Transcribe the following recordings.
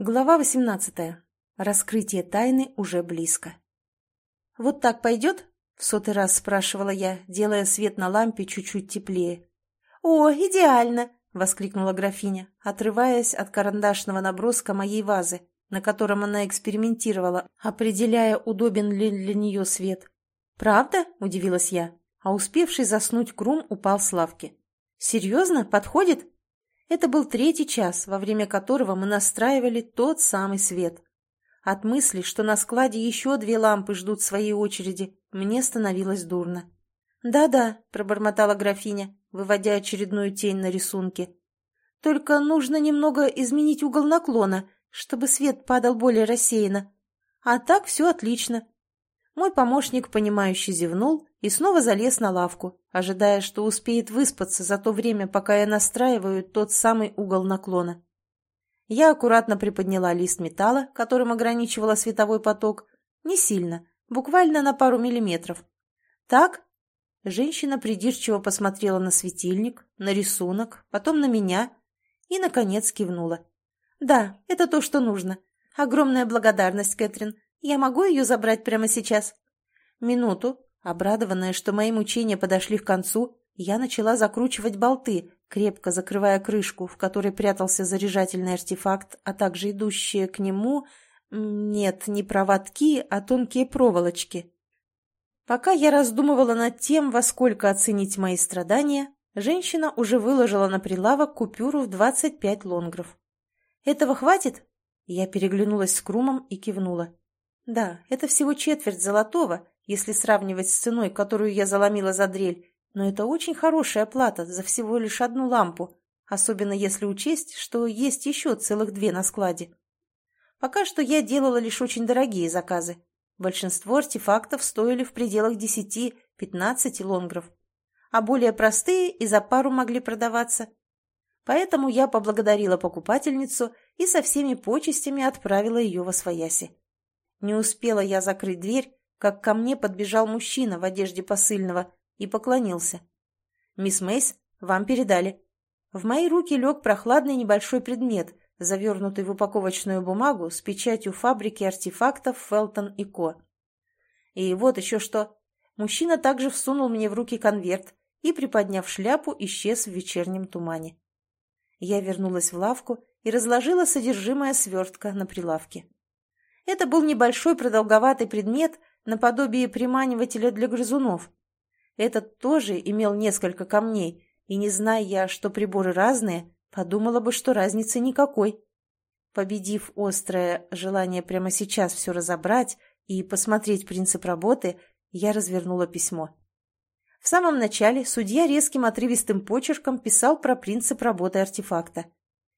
Глава 18. Раскрытие тайны уже близко. «Вот так пойдет?» — в сотый раз спрашивала я, делая свет на лампе чуть-чуть теплее. «О, идеально!» — воскликнула графиня, отрываясь от карандашного наброска моей вазы, на котором она экспериментировала, определяя, удобен ли для нее свет. «Правда?» — удивилась я, а успевший заснуть Крум упал с лавки. «Серьезно? Подходит?» Это был третий час, во время которого мы настраивали тот самый свет. От мысли, что на складе еще две лампы ждут своей очереди, мне становилось дурно. «Да-да», — пробормотала графиня, выводя очередную тень на рисунке. «Только нужно немного изменить угол наклона, чтобы свет падал более рассеянно. А так все отлично». Мой помощник, понимающе зевнул и снова залез на лавку, ожидая, что успеет выспаться за то время, пока я настраиваю тот самый угол наклона. Я аккуратно приподняла лист металла, которым ограничивала световой поток, не сильно, буквально на пару миллиметров. «Так?» Женщина придирчиво посмотрела на светильник, на рисунок, потом на меня и, наконец, кивнула. «Да, это то, что нужно. Огромная благодарность, Кэтрин. Я могу ее забрать прямо сейчас?» «Минуту», Обрадованная, что мои мучения подошли к концу, я начала закручивать болты, крепко закрывая крышку, в которой прятался заряжательный артефакт, а также идущие к нему... Нет, не проводки, а тонкие проволочки. Пока я раздумывала над тем, во сколько оценить мои страдания, женщина уже выложила на прилавок купюру в 25 лонгров. «Этого хватит?» Я переглянулась с Крумом и кивнула. «Да, это всего четверть золотого, если сравнивать с ценой, которую я заломила за дрель, но это очень хорошая плата за всего лишь одну лампу, особенно если учесть, что есть еще целых две на складе. Пока что я делала лишь очень дорогие заказы. Большинство артефактов стоили в пределах 10-15 лонгров, а более простые и за пару могли продаваться. Поэтому я поблагодарила покупательницу и со всеми почестями отправила ее во свояси. Не успела я закрыть дверь, как ко мне подбежал мужчина в одежде посыльного и поклонился. «Мисс Мейс, вам передали». В мои руки лег прохладный небольшой предмет, завернутый в упаковочную бумагу с печатью фабрики артефактов Фелтон и Ко. И вот еще что. Мужчина также всунул мне в руки конверт и, приподняв шляпу, исчез в вечернем тумане. Я вернулась в лавку и разложила содержимое свертка на прилавке. Это был небольшой продолговатый предмет наподобие приманивателя для грызунов. Этот тоже имел несколько камней, и, не зная я, что приборы разные, подумала бы, что разницы никакой. Победив острое желание прямо сейчас все разобрать и посмотреть принцип работы, я развернула письмо. В самом начале судья резким отрывистым почерком писал про принцип работы артефакта.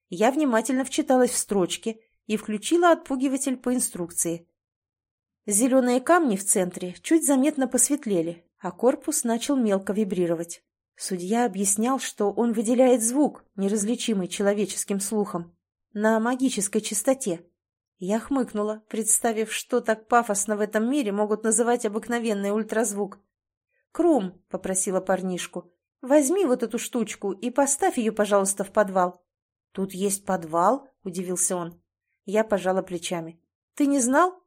Я внимательно вчиталась в строчки и включила отпугиватель по инструкции. Зеленые камни в центре чуть заметно посветлели, а корпус начал мелко вибрировать. Судья объяснял, что он выделяет звук, неразличимый человеческим слухом, на магической частоте. Я хмыкнула, представив, что так пафосно в этом мире могут называть обыкновенный ультразвук. «Крум», — попросила парнишку, — «возьми вот эту штучку и поставь ее, пожалуйста, в подвал». «Тут есть подвал?» — удивился он. Я пожала плечами. «Ты не знал?»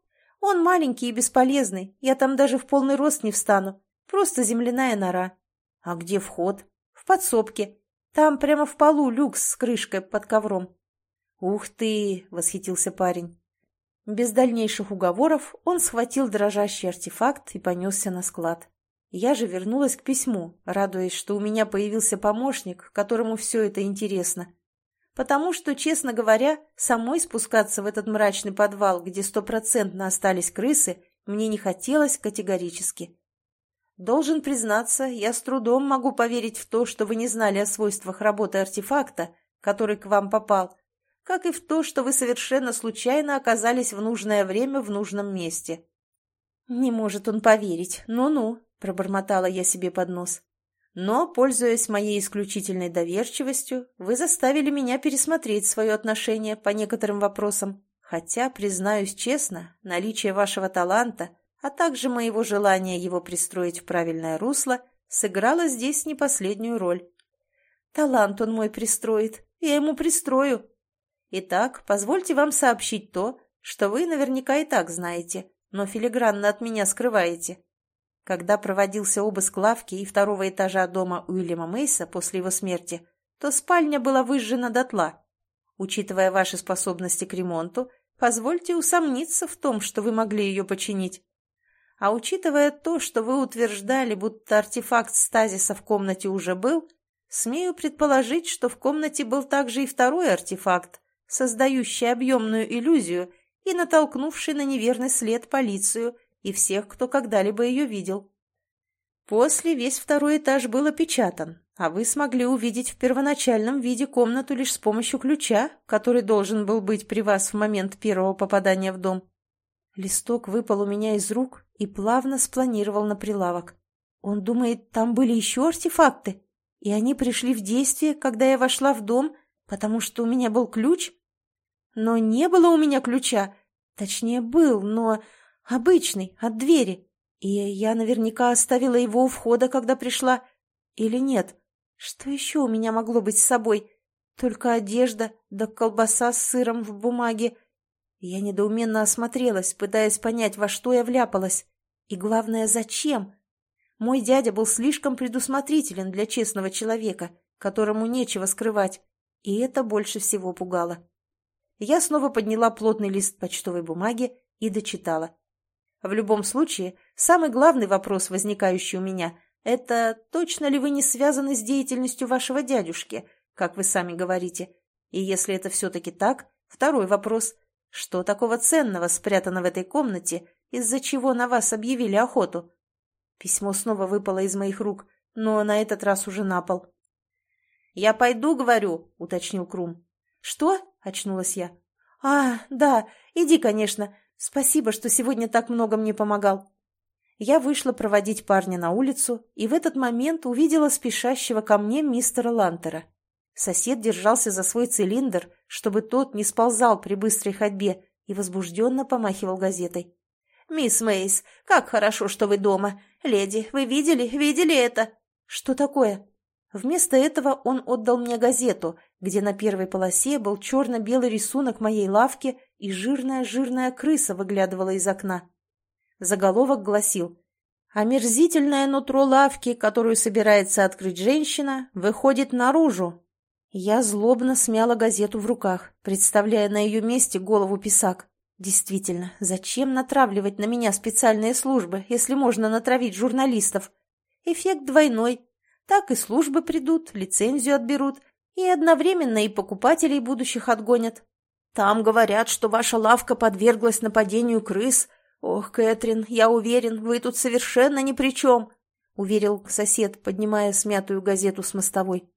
Он маленький и бесполезный, я там даже в полный рост не встану. Просто земляная нора. А где вход? В подсобке. Там прямо в полу люкс с крышкой под ковром. «Ух ты!» — восхитился парень. Без дальнейших уговоров он схватил дрожащий артефакт и понесся на склад. Я же вернулась к письму, радуясь, что у меня появился помощник, которому все это интересно потому что, честно говоря, самой спускаться в этот мрачный подвал, где стопроцентно остались крысы, мне не хотелось категорически. Должен признаться, я с трудом могу поверить в то, что вы не знали о свойствах работы артефакта, который к вам попал, как и в то, что вы совершенно случайно оказались в нужное время в нужном месте. «Не может он поверить. Ну-ну», — пробормотала я себе под нос. Но, пользуясь моей исключительной доверчивостью, вы заставили меня пересмотреть свое отношение по некоторым вопросам, хотя, признаюсь честно, наличие вашего таланта, а также моего желания его пристроить в правильное русло, сыграло здесь не последнюю роль. Талант он мой пристроит, я ему пристрою. Итак, позвольте вам сообщить то, что вы наверняка и так знаете, но филигранно от меня скрываете. Когда проводился обыск лавки и второго этажа дома Уильяма Мейса после его смерти, то спальня была выжжена дотла. Учитывая ваши способности к ремонту, позвольте усомниться в том, что вы могли ее починить. А учитывая то, что вы утверждали, будто артефакт стазиса в комнате уже был, смею предположить, что в комнате был также и второй артефакт, создающий объемную иллюзию и натолкнувший на неверный след полицию и всех, кто когда-либо ее видел. После весь второй этаж был опечатан, а вы смогли увидеть в первоначальном виде комнату лишь с помощью ключа, который должен был быть при вас в момент первого попадания в дом. Листок выпал у меня из рук и плавно спланировал на прилавок. Он думает, там были еще артефакты, и они пришли в действие, когда я вошла в дом, потому что у меня был ключ? Но не было у меня ключа. Точнее, был, но обычный, от двери. И я наверняка оставила его у входа, когда пришла. Или нет? Что еще у меня могло быть с собой? Только одежда, да колбаса с сыром в бумаге. Я недоуменно осмотрелась, пытаясь понять, во что я вляпалась. И главное, зачем? Мой дядя был слишком предусмотрителен для честного человека, которому нечего скрывать, и это больше всего пугало. Я снова подняла плотный лист почтовой бумаги и дочитала. В любом случае, самый главный вопрос, возникающий у меня, это точно ли вы не связаны с деятельностью вашего дядюшки, как вы сами говорите? И если это все-таки так, второй вопрос. Что такого ценного спрятано в этой комнате, из-за чего на вас объявили охоту? Письмо снова выпало из моих рук, но на этот раз уже на пол. «Я пойду, говорю», — уточнил Крум. «Что?» — очнулась я. «А, да, иди, конечно. Спасибо, что сегодня так много мне помогал». Я вышла проводить парня на улицу и в этот момент увидела спешащего ко мне мистера Лантера. Сосед держался за свой цилиндр, чтобы тот не сползал при быстрой ходьбе, и возбужденно помахивал газетой. «Мисс Мейс, как хорошо, что вы дома. Леди, вы видели, видели это?» «Что такое?» Вместо этого он отдал мне газету, где на первой полосе был черно-белый рисунок моей лавки и жирная-жирная крыса выглядывала из окна. Заголовок гласил «Омерзительное нутро лавки, которую собирается открыть женщина, выходит наружу». Я злобно смяла газету в руках, представляя на ее месте голову писак. Действительно, зачем натравливать на меня специальные службы, если можно натравить журналистов? Эффект двойной. Так и службы придут, лицензию отберут, и одновременно и покупателей будущих отгонят. Там говорят, что ваша лавка подверглась нападению крыс, «Ох, Кэтрин, я уверен, вы тут совершенно ни при чем», — уверил сосед, поднимая смятую газету с мостовой.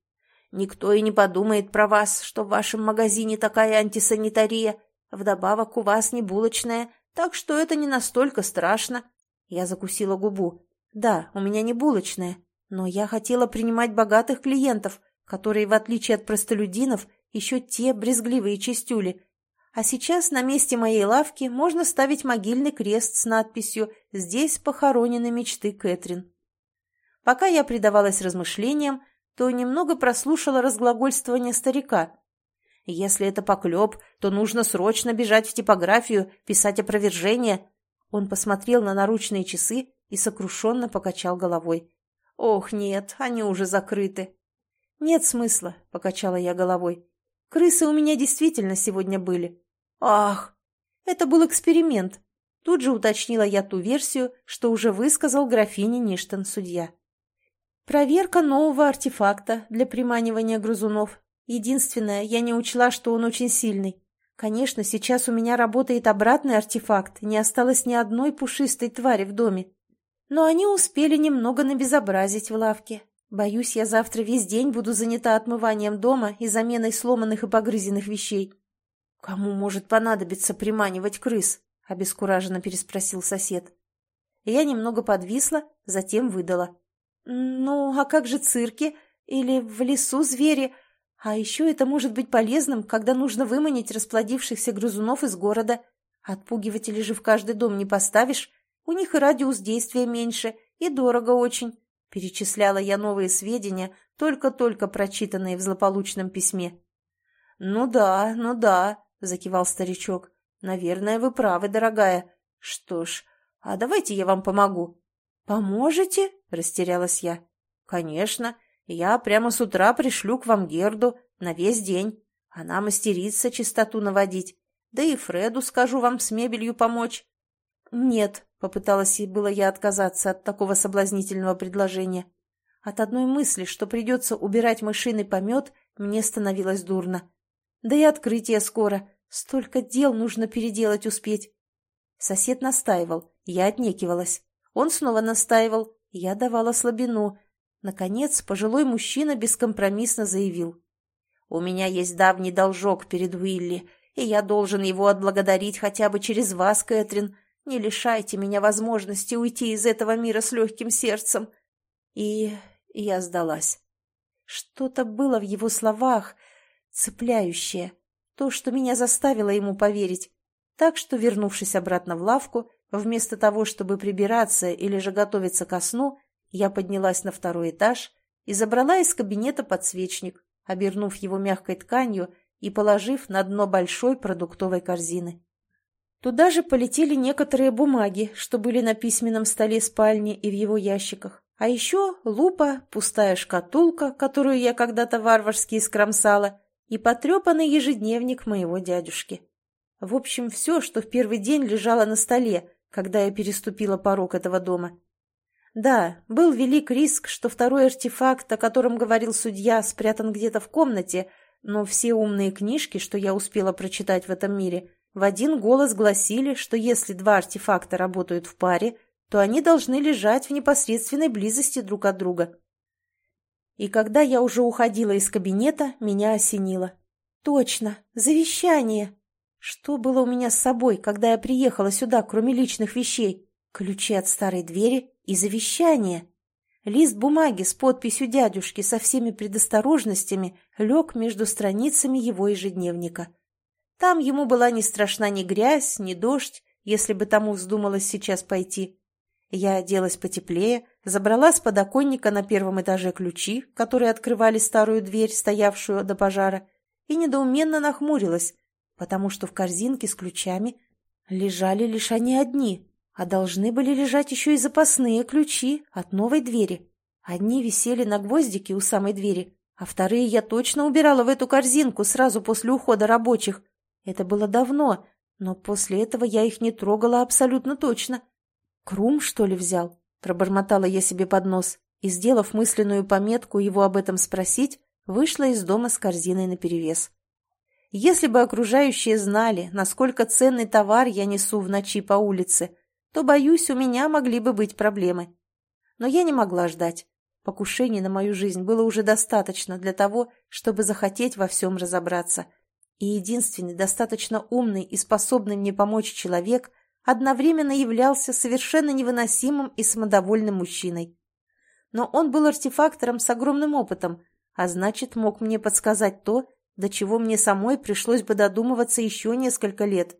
«Никто и не подумает про вас, что в вашем магазине такая антисанитария. Вдобавок у вас не булочная, так что это не настолько страшно». Я закусила губу. «Да, у меня не булочная, но я хотела принимать богатых клиентов, которые, в отличие от простолюдинов, еще те брезгливые чистюли, а сейчас на месте моей лавки можно ставить могильный крест с надписью «Здесь похоронены мечты Кэтрин». Пока я предавалась размышлениям, то немного прослушала разглагольствование старика. Если это поклеп, то нужно срочно бежать в типографию, писать опровержение. Он посмотрел на наручные часы и сокрушенно покачал головой. «Ох, нет, они уже закрыты». «Нет смысла», — покачала я головой. «Крысы у меня действительно сегодня были. «Ах, это был эксперимент», — тут же уточнила я ту версию, что уже высказал графине Ништон судья. «Проверка нового артефакта для приманивания грызунов. Единственное, я не учла, что он очень сильный. Конечно, сейчас у меня работает обратный артефакт, не осталось ни одной пушистой твари в доме. Но они успели немного набезобразить в лавке. Боюсь, я завтра весь день буду занята отмыванием дома и заменой сломанных и погрызенных вещей. «Кому может понадобиться приманивать крыс?» — обескураженно переспросил сосед. Я немного подвисла, затем выдала. «Ну, а как же цирки? Или в лесу звери? А еще это может быть полезным, когда нужно выманить расплодившихся грызунов из города. Отпугиватели же в каждый дом не поставишь. У них и радиус действия меньше, и дорого очень». Перечисляла я новые сведения, только-только прочитанные в злополучном письме. «Ну да, ну да», — закивал старичок. «Наверное, вы правы, дорогая. Что ж, а давайте я вам помогу». «Поможете?» — растерялась я. «Конечно. Я прямо с утра пришлю к вам Герду на весь день. Она мастерится чистоту наводить. Да и Фреду скажу вам с мебелью помочь». «Нет», — попыталась было я отказаться от такого соблазнительного предложения. От одной мысли, что придется убирать мышиный помет, мне становилось дурно. Да и открытие скоро. Столько дел нужно переделать успеть. Сосед настаивал, я отнекивалась. Он снова настаивал, я давала слабину. Наконец, пожилой мужчина бескомпромиссно заявил. «У меня есть давний должок перед Уилли, и я должен его отблагодарить хотя бы через вас, Кэтрин. Не лишайте меня возможности уйти из этого мира с легким сердцем». И я сдалась. Что-то было в его словах, цепляющее, то, что меня заставило ему поверить. Так что, вернувшись обратно в лавку, вместо того, чтобы прибираться или же готовиться ко сну, я поднялась на второй этаж и забрала из кабинета подсвечник, обернув его мягкой тканью и положив на дно большой продуктовой корзины. Туда же полетели некоторые бумаги, что были на письменном столе спальни и в его ящиках. А еще лупа, пустая шкатулка, которую я когда-то варварски искромсала, и потрепанный ежедневник моего дядюшки. В общем, все, что в первый день лежало на столе, когда я переступила порог этого дома. Да, был велик риск, что второй артефакт, о котором говорил судья, спрятан где-то в комнате, но все умные книжки, что я успела прочитать в этом мире, в один голос гласили, что если два артефакта работают в паре, то они должны лежать в непосредственной близости друг от друга. И когда я уже уходила из кабинета, меня осенило. Точно, завещание. Что было у меня с собой, когда я приехала сюда, кроме личных вещей? Ключи от старой двери и завещание. Лист бумаги с подписью дядюшки со всеми предосторожностями лег между страницами его ежедневника. Там ему была не страшна ни грязь, ни дождь, если бы тому вздумалось сейчас пойти. Я оделась потеплее, забрала с подоконника на первом этаже ключи, которые открывали старую дверь, стоявшую до пожара, и недоуменно нахмурилась, потому что в корзинке с ключами лежали лишь они одни, а должны были лежать еще и запасные ключи от новой двери. Одни висели на гвоздике у самой двери, а вторые я точно убирала в эту корзинку сразу после ухода рабочих. Это было давно, но после этого я их не трогала абсолютно точно. «Крум, что ли, взял?» – пробормотала я себе под нос и, сделав мысленную пометку его об этом спросить, вышла из дома с корзиной наперевес. Если бы окружающие знали, насколько ценный товар я несу в ночи по улице, то, боюсь, у меня могли бы быть проблемы. Но я не могла ждать. Покушений на мою жизнь было уже достаточно для того, чтобы захотеть во всем разобраться. И единственный достаточно умный и способный мне помочь человек одновременно являлся совершенно невыносимым и самодовольным мужчиной. Но он был артефактором с огромным опытом, а значит, мог мне подсказать то, до чего мне самой пришлось бы додумываться еще несколько лет.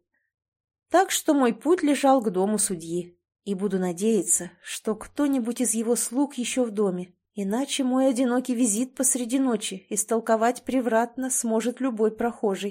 Так что мой путь лежал к дому судьи, и буду надеяться, что кто-нибудь из его слуг еще в доме, иначе мой одинокий визит посреди ночи истолковать превратно сможет любой прохожий.